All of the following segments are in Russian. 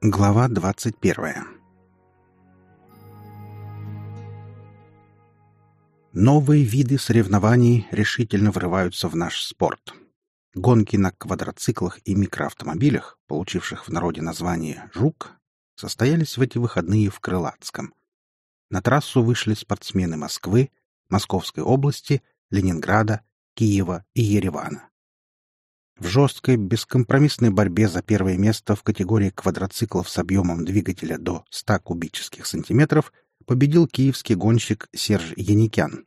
Глава 21 Новые виды соревнований решительно врываются в наш спорт. Гонки на квадроциклах и микроавтомобилях, получивших в народе название «Жук», состоялись в эти выходные в Крылатском. На трассу вышли спортсмены Москвы, Московской области, Ленинграда, Киева и Еревана. В жесткой, бескомпромиссной борьбе за первое место в категории квадроциклов с объемом двигателя до 100 кубических сантиметров победил киевский гонщик Серж Яникян,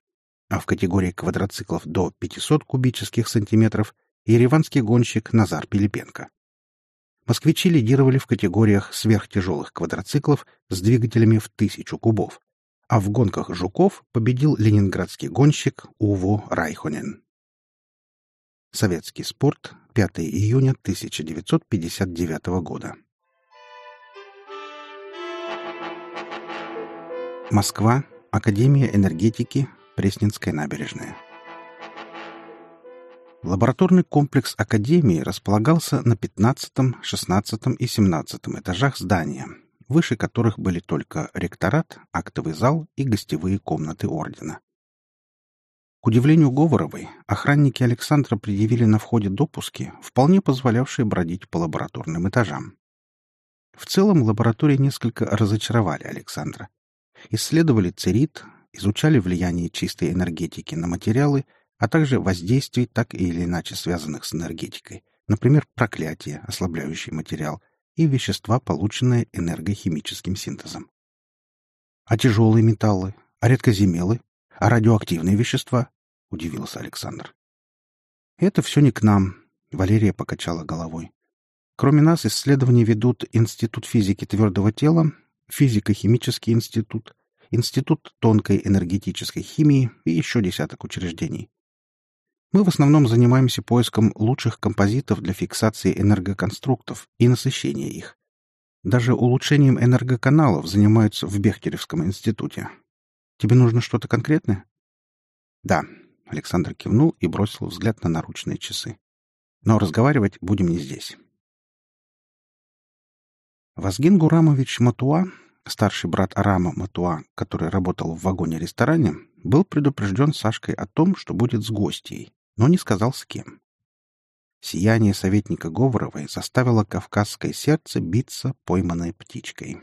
а в категории квадроциклов до 500 кубических сантиметров — ереванский гонщик Назар Пилипенко. Москвичи лидировали в категориях сверхтяжелых квадроциклов с двигателями в тысячу кубов, а в гонках «Жуков» победил ленинградский гонщик Уво Райхонен. Советский спорт, 5 июня 1959 года. Москва, Академия энергетики, Пресненская набережная. Лабораторный комплекс Академии располагался на 15, 16 и 17 этажах здания, выше которых были только ректорат, актовый зал и гостевые комнаты ордена. К удивлению Говоровой, охранники Александра предъявили на входе допуски, вполне позволявшие бродить по лабораторным этажам. В целом лаборатории несколько разочаровали Александра. Исследовали церит, изучали влияние чистой энергетики на материалы, а также воздействий, так или иначе связанных с энергетикой, например, проклятие, ослабляющий материал, и вещества, полученные энергохимическим синтезом. А тяжелые металлы, а редкоземелы, а радиоактивные вещества? — удивился Александр. «Это все не к нам», — Валерия покачала головой. «Кроме нас исследования ведут Институт физики твердого тела, Физико-химический институт, Институт тонкой энергетической химии и еще десяток учреждений. Мы в основном занимаемся поиском лучших композитов для фиксации энергоконструктов и насыщения их. Даже улучшением энергоканалов занимаются в Бехтеревском институте. Тебе нужно что-то конкретное? Да. Александр кивнул и бросил взгляд на наручные часы. Но разговаривать будем не здесь. Вазген Гурамович Матуа, старший брат Арама Матуа, который работал в вагоне-ресторане, был предупрежден Сашкой о том, что будет с гостьей, но не сказал с кем. Сияние советника Говоровой заставило кавказское сердце биться пойманной птичкой.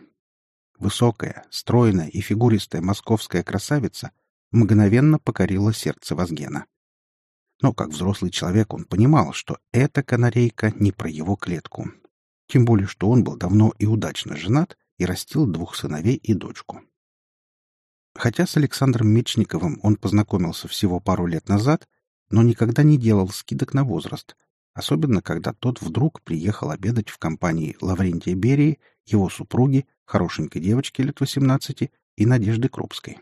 Высокая, стройная и фигуристая московская красавица мгновенно покорила сердце Вазгена. Но как взрослый человек он понимал, что эта канарейка не про его клетку. Тем более, что он был давно и удачно женат и растил двух сыновей и дочку. Хотя с Александром Мечниковым он познакомился всего пару лет назад, но никогда не делал скидок на возраст, особенно когда тот вдруг приехал обедать в компании Лаврентия Берии, его супруги, хорошенькой девочки лет 18 и Надежды Крупской.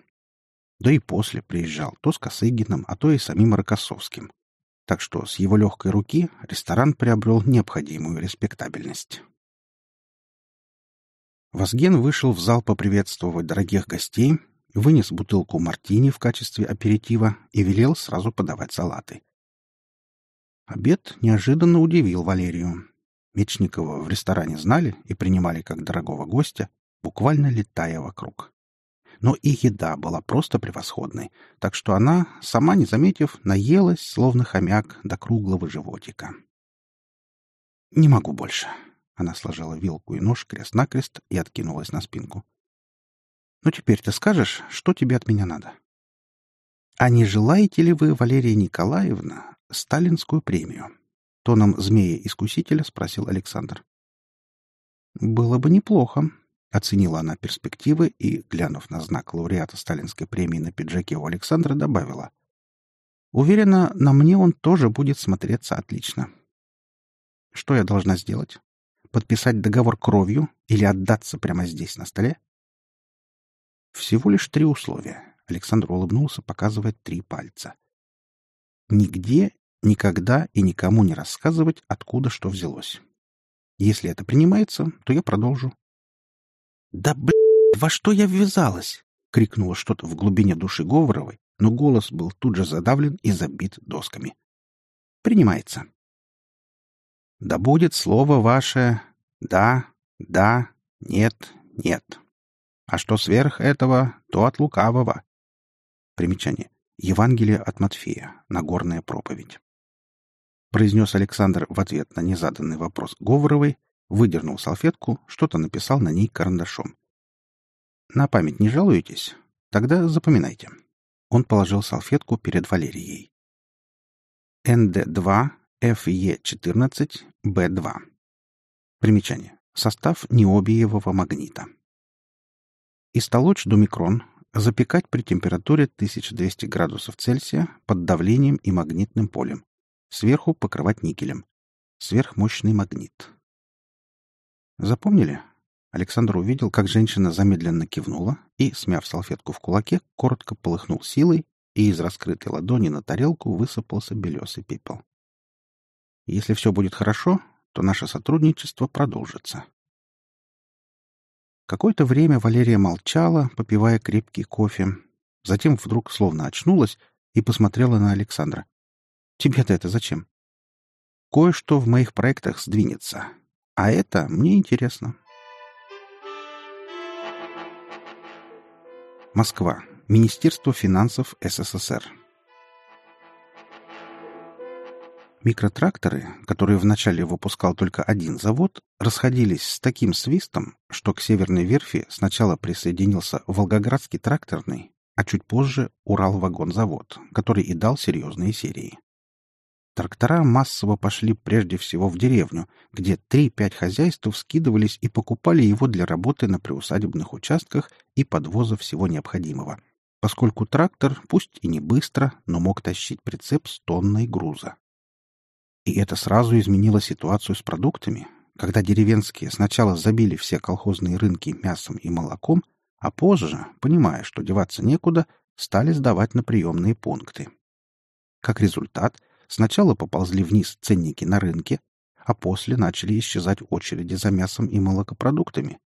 Да и после приезжал то с Косыгиным, а то и самим Рокоссовским. Так что с его легкой руки ресторан приобрел необходимую респектабельность. Вазген вышел в зал поприветствовать дорогих гостей, вынес бутылку мартини в качестве аперитива и велел сразу подавать салаты. Обед неожиданно удивил Валерию. Мечникова в ресторане знали и принимали как дорогого гостя, буквально летая вокруг. Но и еда была просто превосходной, так что она, сама не заметив, наелась, словно хомяк, до круглого животика. «Не могу больше», — она сложила вилку и нож крест-накрест и откинулась на спинку. «Ну теперь ты скажешь, что тебе от меня надо?» «А не желаете ли вы, Валерия Николаевна, сталинскую премию?» Тоном змея-искусителя спросил Александр. «Было бы неплохо», — оценила она перспективы и, глянув на знак лауреата сталинской премии на пиджаке у Александра, добавила. «Уверена, на мне он тоже будет смотреться отлично. Что я должна сделать? Подписать договор кровью или отдаться прямо здесь, на столе?» «Всего лишь три условия», — Александр улыбнулся, показывая три пальца. «Нигде Никогда и никому не рассказывать, откуда что взялось. Если это принимается, то я продолжу. «Да, блядь, во что я ввязалась?» — крикнуло что-то в глубине души Говоровой, но голос был тут же задавлен и забит досками. «Принимается». «Да будет слово ваше «да», «да» Нет, нет. А что сверх этого, то от лукавого. Примечание. Евангелие от Матфея. Нагорная проповедь. Произнес Александр в ответ на незаданный вопрос Говоровой, выдернул салфетку, что-то написал на ней карандашом. «На память не жалуетесь? Тогда запоминайте». Он положил салфетку перед Валерией. НД2, ФЕ14, Б2. Примечание. Состав необиевого магнита. Истолочь до микрон, запекать при температуре 1200 градусов Цельсия под давлением и магнитным полем. Сверху покрывать никелем. Сверхмощный магнит. Запомнили? Александр увидел, как женщина замедленно кивнула и, смяв салфетку в кулаке, коротко полыхнул силой, и из раскрытой ладони на тарелку высыпался белесый пепел. Если все будет хорошо, то наше сотрудничество продолжится. Какое-то время Валерия молчала, попивая крепкий кофе. Затем вдруг словно очнулась и посмотрела на Александра. «Тебе-то это зачем?» «Кое-что в моих проектах сдвинется. А это мне интересно». Москва. Министерство финансов СССР. Микротракторы, которые вначале выпускал только один завод, расходились с таким свистом, что к Северной верфи сначала присоединился Волгоградский тракторный, а чуть позже Уралвагонзавод, который и дал серьезные серии. Трактора массово пошли прежде всего в деревню, где 3-5 хозяйств скидывались и покупали его для работы на приусадебных участках и подвоза всего необходимого, поскольку трактор, пусть и не быстро, но мог тащить прицеп с тонной груза. И это сразу изменило ситуацию с продуктами, когда деревенские сначала забили все колхозные рынки мясом и молоком, а позже, понимая, что деваться некуда, стали сдавать на приемные пункты. Как результат, Сначала поползли вниз ценники на рынке, а после начали исчезать очереди за мясом и молокопродуктами.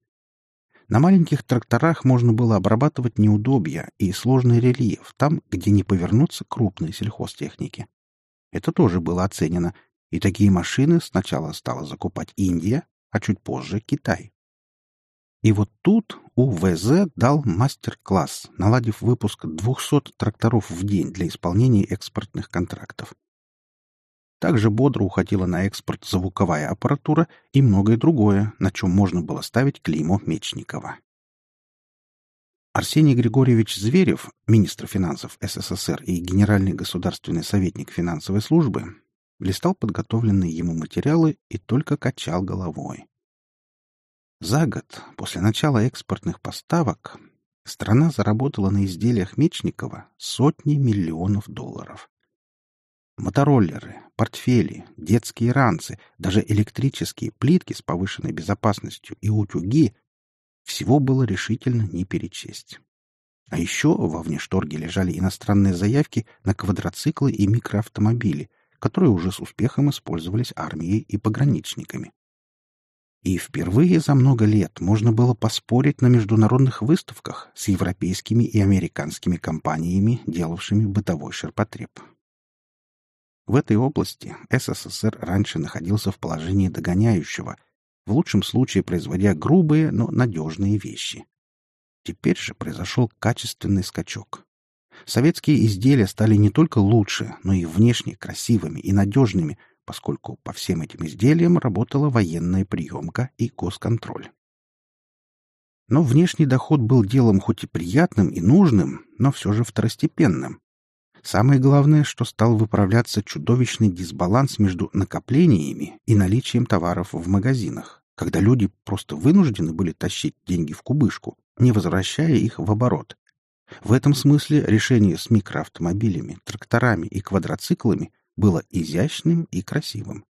На маленьких тракторах можно было обрабатывать неудобья и сложный рельеф там, где не повернутся крупные сельхозтехники. Это тоже было оценено, и такие машины сначала стала закупать Индия, а чуть позже Китай. И вот тут УВЗ дал мастер-класс, наладив выпуск 200 тракторов в день для исполнения экспортных контрактов. Также бодро уходила на экспорт звуковая аппаратура и многое другое, на чем можно было ставить клеймо Мечникова. Арсений Григорьевич Зверев, министр финансов СССР и генеральный государственный советник финансовой службы, листал подготовленные ему материалы и только качал головой. За год после начала экспортных поставок страна заработала на изделиях Мечникова сотни миллионов долларов. Мотороллеры, портфели, детские ранцы, даже электрические плитки с повышенной безопасностью и утюги — всего было решительно не перечесть. А еще во внешторге лежали иностранные заявки на квадроциклы и микроавтомобили, которые уже с успехом использовались армией и пограничниками. И впервые за много лет можно было поспорить на международных выставках с европейскими и американскими компаниями, делавшими бытовой ширпотреб. В этой области СССР раньше находился в положении догоняющего, в лучшем случае производя грубые, но надежные вещи. Теперь же произошел качественный скачок. Советские изделия стали не только лучше, но и внешне красивыми и надежными, поскольку по всем этим изделиям работала военная приемка и госконтроль. Но внешний доход был делом хоть и приятным и нужным, но все же второстепенным. Самое главное, что стал выправляться чудовищный дисбаланс между накоплениями и наличием товаров в магазинах, когда люди просто вынуждены были тащить деньги в кубышку, не возвращая их в оборот. В этом смысле решение с микроавтомобилями, тракторами и квадроциклами было изящным и красивым.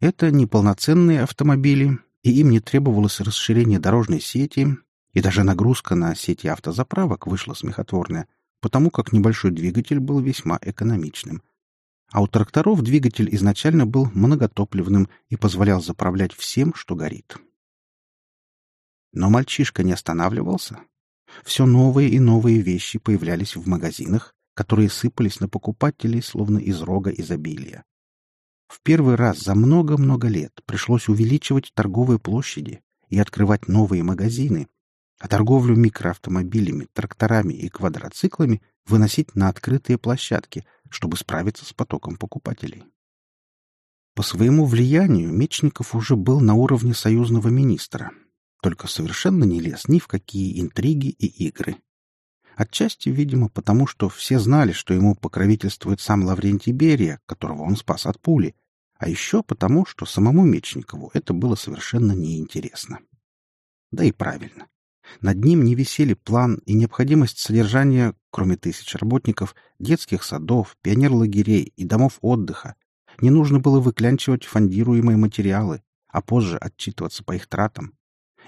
Это неполноценные автомобили, и им не требовалось расширение дорожной сети, и даже нагрузка на сети автозаправок вышла смехотворная, потому как небольшой двигатель был весьма экономичным. А у тракторов двигатель изначально был многотопливным и позволял заправлять всем, что горит. Но мальчишка не останавливался. Все новые и новые вещи появлялись в магазинах, которые сыпались на покупателей, словно из рога изобилия. В первый раз за много-много лет пришлось увеличивать торговые площади, и открывать новые магазины, а торговлю микроавтомобилями, тракторами и квадроциклами выносить на открытые площадки, чтобы справиться с потоком покупателей. По своему влиянию Мечников уже был на уровне союзного министра, только совершенно не лез ни в какие интриги и игры. Отчасти, видимо, потому что все знали, что ему покровительствует сам Лаврентий Берия, которого он спас от пули, а еще потому, что самому Мечникову это было совершенно неинтересно. Да и правильно. Над ним не висели план и необходимость содержания, кроме тысяч работников, детских садов, пионерлагерей и домов отдыха. Не нужно было выклянчивать фондируемые материалы, а позже отчитываться по их тратам.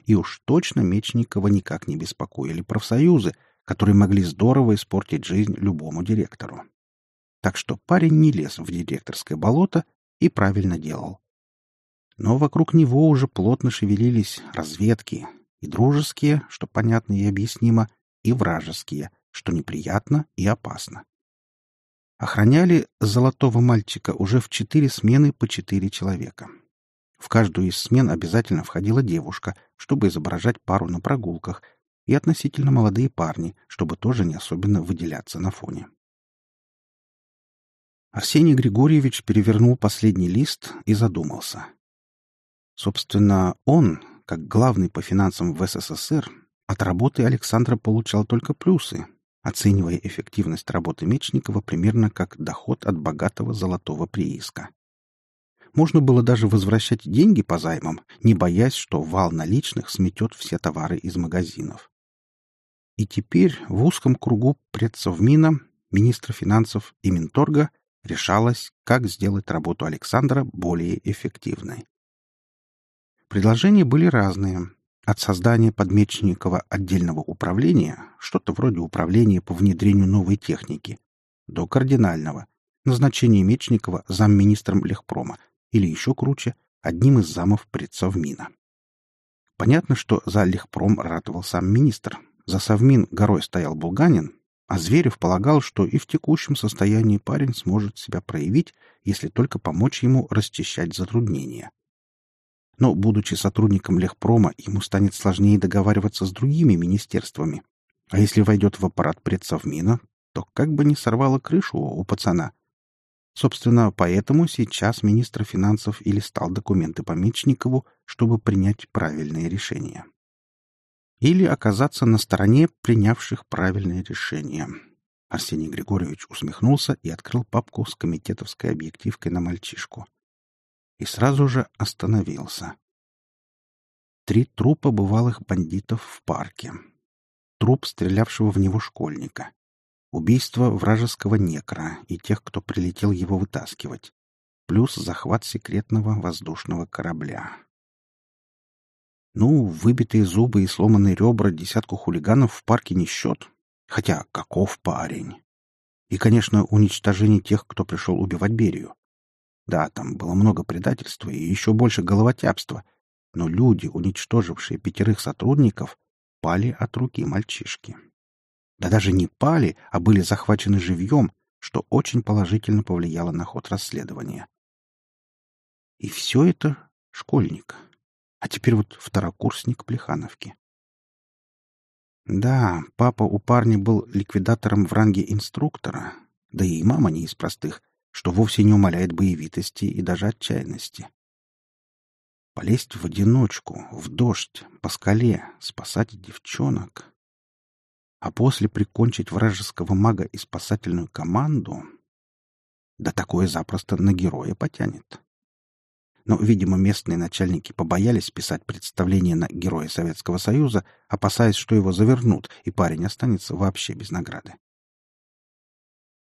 И уж точно Мечникова никак не беспокоили профсоюзы, которые могли здорово испортить жизнь любому директору. Так что парень не лез в директорское болото и правильно делал. Но вокруг него уже плотно шевелились разведки, и дружеские, что понятно и объяснимо, и вражеские, что неприятно и опасно. Охраняли золотого мальчика уже в четыре смены по четыре человека. В каждую из смен обязательно входила девушка, чтобы изображать пару на прогулках, и относительно молодые парни, чтобы тоже не особенно выделяться на фоне. Арсений Григорьевич перевернул последний лист и задумался. Собственно, он, как главный по финансам в СССР, от работы Александра получал только плюсы, оценивая эффективность работы Мечникова примерно как доход от богатого золотого прииска. Можно было даже возвращать деньги по займам, не боясь, что вал наличных сметет все товары из магазинов. И теперь в узком кругу предсовмина, министра финансов и Минторга решалось, как сделать работу Александра более эффективной. Предложения были разные. От создания подмечникова отдельного управления, что-то вроде управления по внедрению новой техники, до кардинального, назначения Мечникова замминистром Лехпрома или еще круче, одним из замов предсовмина. Понятно, что за Лехпром ратовал сам министр. За Совмин горой стоял Булганин, а Зверев полагал, что и в текущем состоянии парень сможет себя проявить, если только помочь ему расчищать затруднения. Но, будучи сотрудником Лехпрома, ему станет сложнее договариваться с другими министерствами. А если войдет в аппарат предсовмина, то как бы не сорвало крышу у пацана. Собственно, поэтому сейчас министр финансов и листал документы по Мечникову, чтобы принять правильные решения. Или оказаться на стороне принявших правильные решения. Арсений Григорьевич усмехнулся и открыл папку с комитетовской объективкой на мальчишку и сразу же остановился. Три трупа бывалых бандитов в парке. Труп стрелявшего в него школьника. Убийство вражеского некра и тех, кто прилетел его вытаскивать. Плюс захват секретного воздушного корабля. Ну, выбитые зубы и сломанные ребра десятку хулиганов в парке не счет. Хотя каков парень? И, конечно, уничтожение тех, кто пришел убивать Берию. Да, там было много предательства и еще больше головотяпства, но люди, уничтожившие пятерых сотрудников, пали от руки мальчишки. Да даже не пали, а были захвачены живьем, что очень положительно повлияло на ход расследования. И все это школьник. А теперь вот второкурсник Плехановки. Да, папа у парня был ликвидатором в ранге инструктора, да и мама не из простых, что вовсе не умаляет боевитости и даже отчаянности. Полезть в одиночку, в дождь, по скале, спасать девчонок. А после прикончить вражеского мага и спасательную команду... Да такое запросто на героя потянет. Но, видимо, местные начальники побоялись писать представление на Героя Советского Союза, опасаясь, что его завернут, и парень останется вообще без награды.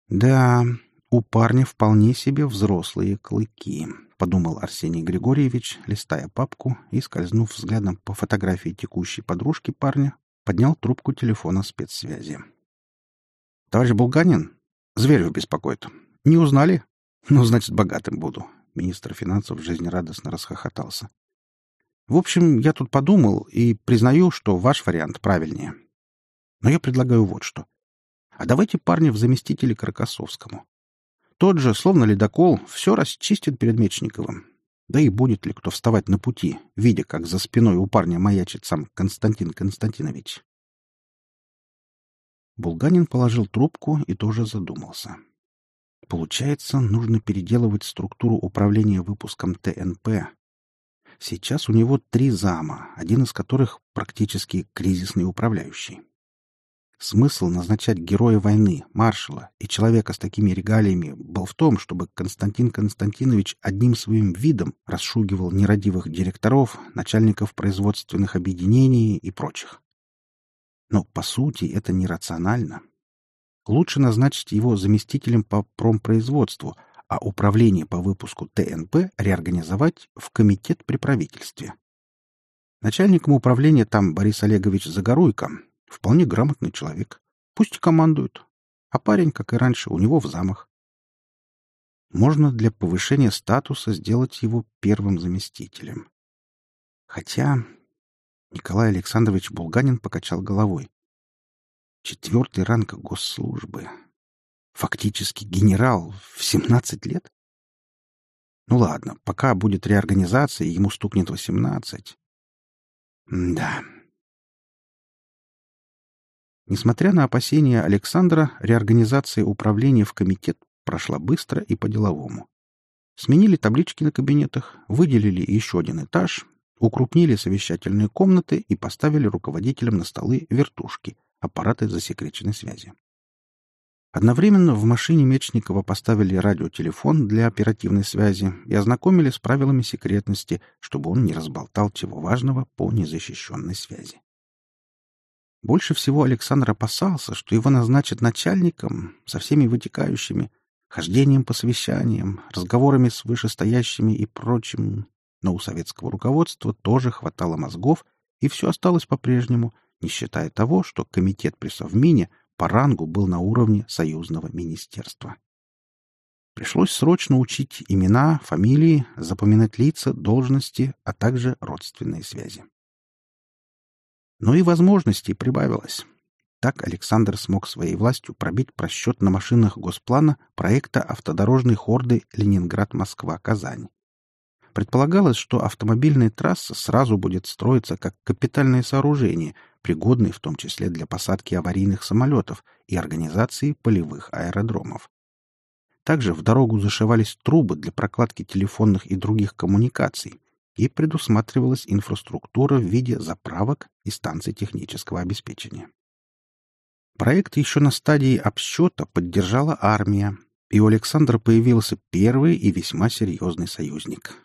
Да, у парня вполне себе взрослые клыки, подумал Арсений Григорьевич, листая папку и, скользнув взглядом по фотографии текущей подружки парня, поднял трубку телефона спецсвязи. «Товарищ Булганин? Зверев беспокоит. Не узнали? Ну, значит, богатым буду». Министр финансов жизнерадостно расхохотался. «В общем, я тут подумал и признаю, что ваш вариант правильнее. Но я предлагаю вот что. А давайте парня в заместители к Рокоссовскому. Тот же, словно ледокол, все расчистит перед Мечниковым. Да и будет ли кто вставать на пути, видя, как за спиной у парня маячит сам Константин Константинович? Булганин положил трубку и тоже задумался. Получается, нужно переделывать структуру управления выпуском ТНП. Сейчас у него три зама, один из которых практически кризисный управляющий. Смысл назначать героя войны, маршала и человека с такими регалиями был в том, чтобы Константин Константинович одним своим видом расшугивал нерадивых директоров, начальников производственных объединений и прочих. Но, по сути, это нерационально. Лучше назначить его заместителем по промпроизводству, а управление по выпуску ТНП реорганизовать в комитет при правительстве. Начальником управления там Борис Олегович Загоруйко, Вполне грамотный человек. Пусть командует. А парень, как и раньше, у него в замах. Можно для повышения статуса сделать его первым заместителем. Хотя Николай Александрович Булганин покачал головой. Четвертый ранг госслужбы. Фактически генерал в 17 лет? Ну ладно, пока будет реорганизация, ему стукнет 18. Да, Несмотря на опасения Александра, реорганизация управления в комитет прошла быстро и по-деловому. Сменили таблички на кабинетах, выделили еще один этаж, укрупнили совещательные комнаты и поставили руководителям на столы вертушки, аппараты засекреченной связи. Одновременно в машине Мечникова поставили радиотелефон для оперативной связи и ознакомили с правилами секретности, чтобы он не разболтал чего важного по незащищенной связи. Больше всего Александр опасался, что его назначат начальником со всеми вытекающими, хождением по совещаниям, разговорами с вышестоящими и прочим. Но у советского руководства тоже хватало мозгов, и все осталось по-прежнему, не считая того, что комитет при Совмине по рангу был на уровне союзного министерства. Пришлось срочно учить имена, фамилии, запоминать лица, должности, а также родственные связи но и возможностей прибавилось. Так Александр смог своей властью пробить просчет на машинах Госплана проекта автодорожной хорды Ленинград-Москва-Казань. Предполагалось, что автомобильная трасса сразу будет строиться как капитальное сооружение, пригодное в том числе для посадки аварийных самолетов и организации полевых аэродромов. Также в дорогу зашивались трубы для прокладки телефонных и других коммуникаций, и предусматривалась инфраструктура в виде заправок и станций технического обеспечения. Проект еще на стадии обсчета поддержала армия, и у Александра появился первый и весьма серьезный союзник.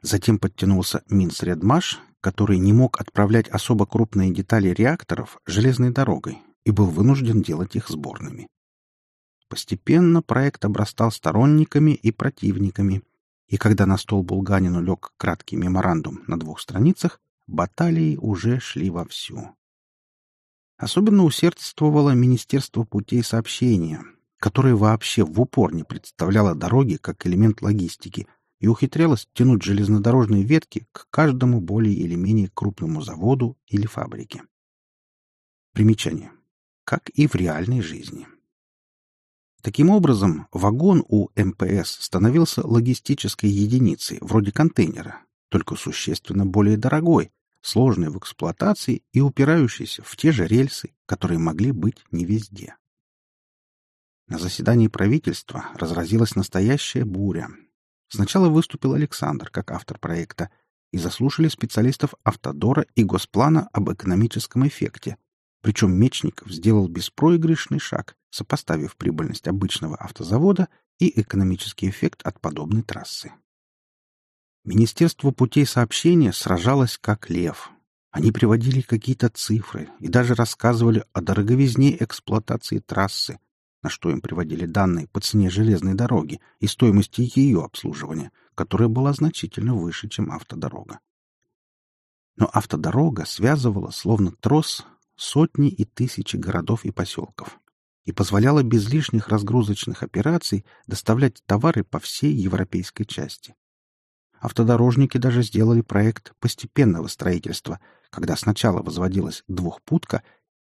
Затем подтянулся Минсредмаш, который не мог отправлять особо крупные детали реакторов железной дорогой и был вынужден делать их сборными. Постепенно проект обрастал сторонниками и противниками, и когда на стол Булганину лег краткий меморандум на двух страницах, баталии уже шли вовсю. Особенно усердствовало Министерство путей сообщения, которое вообще в упор не представляло дороги как элемент логистики и ухитрялось тянуть железнодорожные ветки к каждому более или менее крупному заводу или фабрике. Примечание. Как и в реальной жизни. Таким образом, вагон у МПС становился логистической единицей, вроде контейнера, только существенно более дорогой, сложной в эксплуатации и упирающейся в те же рельсы, которые могли быть не везде. На заседании правительства разразилась настоящая буря. Сначала выступил Александр как автор проекта, и заслушали специалистов Автодора и Госплана об экономическом эффекте, причем Мечников сделал беспроигрышный шаг, сопоставив прибыльность обычного автозавода и экономический эффект от подобной трассы. Министерство путей сообщения сражалось как лев. Они приводили какие-то цифры и даже рассказывали о дороговизне эксплуатации трассы, на что им приводили данные по цене железной дороги и стоимости ее обслуживания, которая была значительно выше, чем автодорога. Но автодорога связывала, словно трос, сотни и тысячи городов и поселков и позволяла без лишних разгрузочных операций доставлять товары по всей европейской части. Автодорожники даже сделали проект постепенного строительства, когда сначала возводилась двухпутка,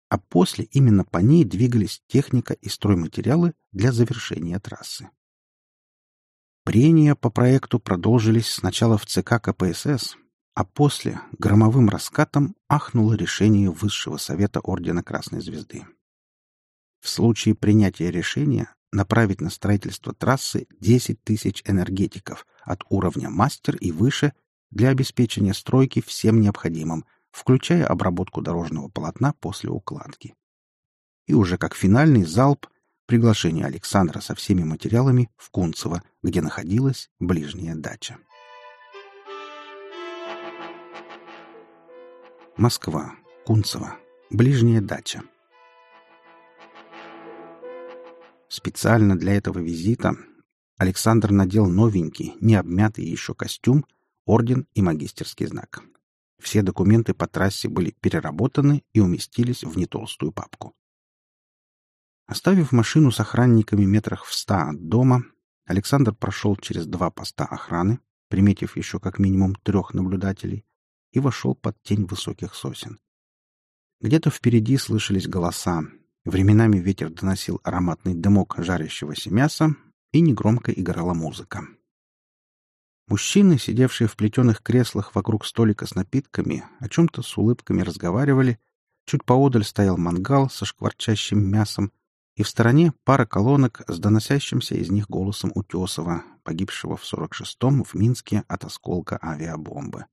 а после именно по ней двигались техника и стройматериалы для завершения трассы. Прения по проекту продолжились сначала в ЦК КПСС, а после громовым раскатом ахнуло решение Высшего Совета Ордена Красной Звезды. В случае принятия решения направить на строительство трассы 10 тысяч энергетиков от уровня мастер и выше для обеспечения стройки всем необходимым, включая обработку дорожного полотна после укладки. И уже как финальный залп приглашение Александра со всеми материалами в Кунцево, где находилась ближняя дача. Москва. Кунцево. Ближняя дача. Специально для этого визита Александр надел новенький, не обмятый еще костюм, орден и магистерский знак. Все документы по трассе были переработаны и уместились в нетолстую папку. Оставив машину с охранниками метрах в ста от дома, Александр прошел через два поста охраны, приметив еще как минимум трех наблюдателей, и вошел под тень высоких сосен. Где-то впереди слышались голоса. Временами ветер доносил ароматный дымок жарящегося мяса, и негромко играла музыка. Мужчины, сидевшие в плетеных креслах вокруг столика с напитками, о чем-то с улыбками разговаривали. Чуть поодаль стоял мангал со шкварчащим мясом, и в стороне пара колонок с доносящимся из них голосом Утесова, погибшего в 46-м в Минске от осколка авиабомбы.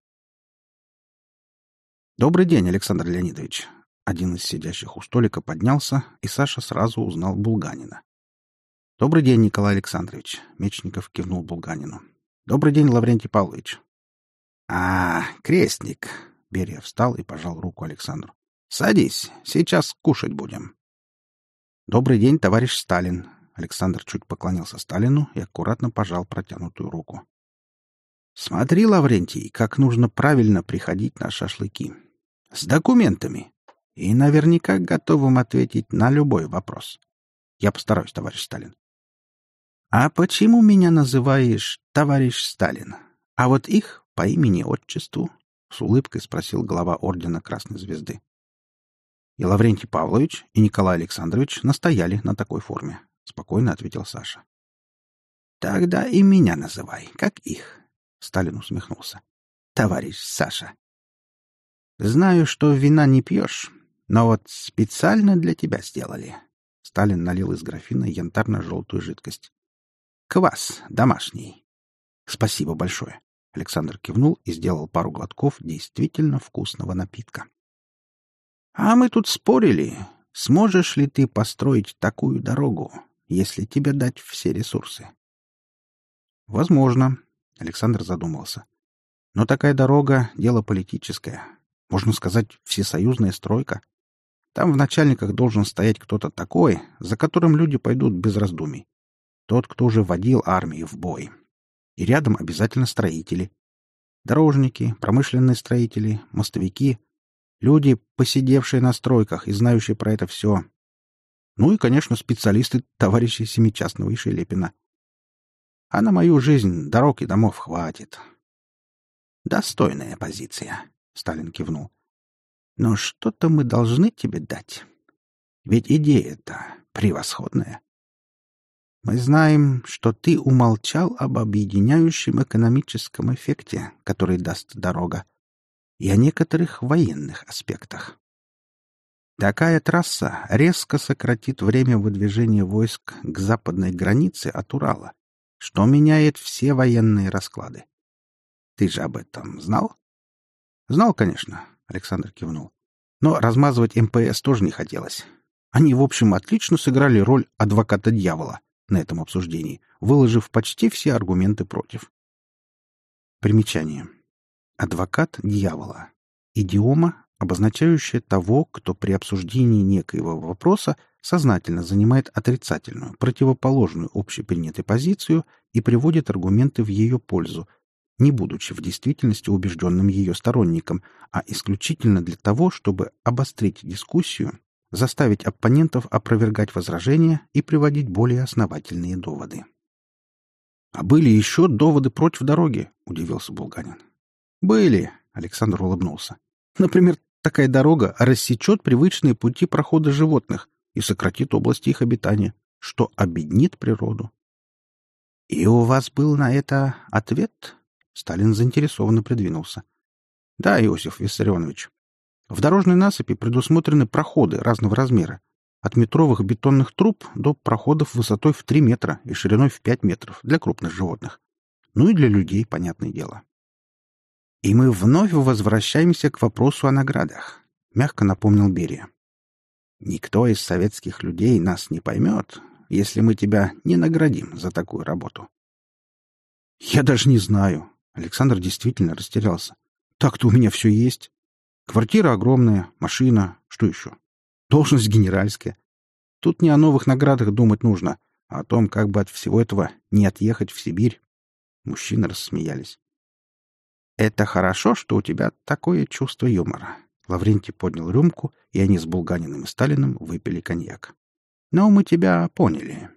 «Добрый день, Александр Леонидович!» Один из сидящих у столика поднялся, и Саша сразу узнал Булганина. «Добрый день, Николай Александрович!» — Мечников кивнул Булганину. «Добрый день, Лаврентий Павлович!» «А, крестник!» — Берия встал и пожал руку Александру. «Садись, сейчас кушать будем!» «Добрый день, товарищ Сталин!» Александр чуть поклонился Сталину и аккуратно пожал протянутую руку. «Смотри, Лаврентий, как нужно правильно приходить на шашлыки. С документами. И наверняка готовым ответить на любой вопрос. Я постараюсь, товарищ Сталин». «А почему меня называешь товарищ Сталин? А вот их по имени-отчеству?» — с улыбкой спросил глава Ордена Красной Звезды. И Лаврентий Павлович, и Николай Александрович настояли на такой форме, — спокойно ответил Саша. — Тогда и меня называй, как их, — Сталин усмехнулся. — Товарищ Саша. — Знаю, что вина не пьешь, но вот специально для тебя сделали. Сталин налил из графина янтарно-желтую жидкость. — Квас домашний. — Спасибо большое. Александр кивнул и сделал пару глотков действительно вкусного напитка. А мы тут спорили, сможешь ли ты построить такую дорогу, если тебе дать все ресурсы. Возможно, Александр задумался. Но такая дорога — дело политическое. Можно сказать, всесоюзная стройка. Там в начальниках должен стоять кто-то такой, за которым люди пойдут без раздумий. Тот, кто уже водил армию в бой. И рядом обязательно строители. Дорожники, промышленные строители, мостовики — Люди, посидевшие на стройках и знающие про это все. Ну и, конечно, специалисты товарища Семичастного и Шелепина. А на мою жизнь дорог и домов хватит. Достойная позиция, — Сталин кивнул. Но что-то мы должны тебе дать. Ведь идея-то превосходная. Мы знаем, что ты умолчал об объединяющем экономическом эффекте, который даст дорога, и о некоторых военных аспектах. Такая трасса резко сократит время выдвижения войск к западной границе от Урала, что меняет все военные расклады. Ты же об этом знал? Знал, конечно, Александр кивнул. Но размазывать МПС тоже не хотелось. Они, в общем, отлично сыграли роль адвоката дьявола на этом обсуждении, выложив почти все аргументы против. Примечание. Адвокат дьявола. Идиома, обозначающая того, кто при обсуждении некоего вопроса сознательно занимает отрицательную, противоположную общепринятой позицию и приводит аргументы в ее пользу, не будучи в действительности убежденным ее сторонником, а исключительно для того, чтобы обострить дискуссию, заставить оппонентов опровергать возражения и приводить более основательные доводы. «А были еще доводы против дороги?» — удивился Булганин. «Были», — Александр улыбнулся. «Например, такая дорога рассечет привычные пути прохода животных и сократит области их обитания, что обеднит природу». «И у вас был на это ответ?» Сталин заинтересованно придвинулся. «Да, Иосиф Виссарионович. В дорожной насыпи предусмотрены проходы разного размера. От метровых бетонных труб до проходов высотой в 3 метра и шириной в 5 метров для крупных животных. Ну и для людей, понятное дело. И мы вновь возвращаемся к вопросу о наградах, мягко напомнил Берия. Никто из советских людей нас не поймет, если мы тебя не наградим за такую работу. Я даже не знаю. Александр действительно растерялся. Так-то у меня все есть. Квартира огромная, машина, что еще? Должность генеральская. Тут не о новых наградах думать нужно, а о том, как бы от всего этого не отъехать в Сибирь. Мужчины рассмеялись. «Это хорошо, что у тебя такое чувство юмора». Лаврентий поднял рюмку, и они с Булганиным и Сталиным выпили коньяк. Но мы тебя поняли.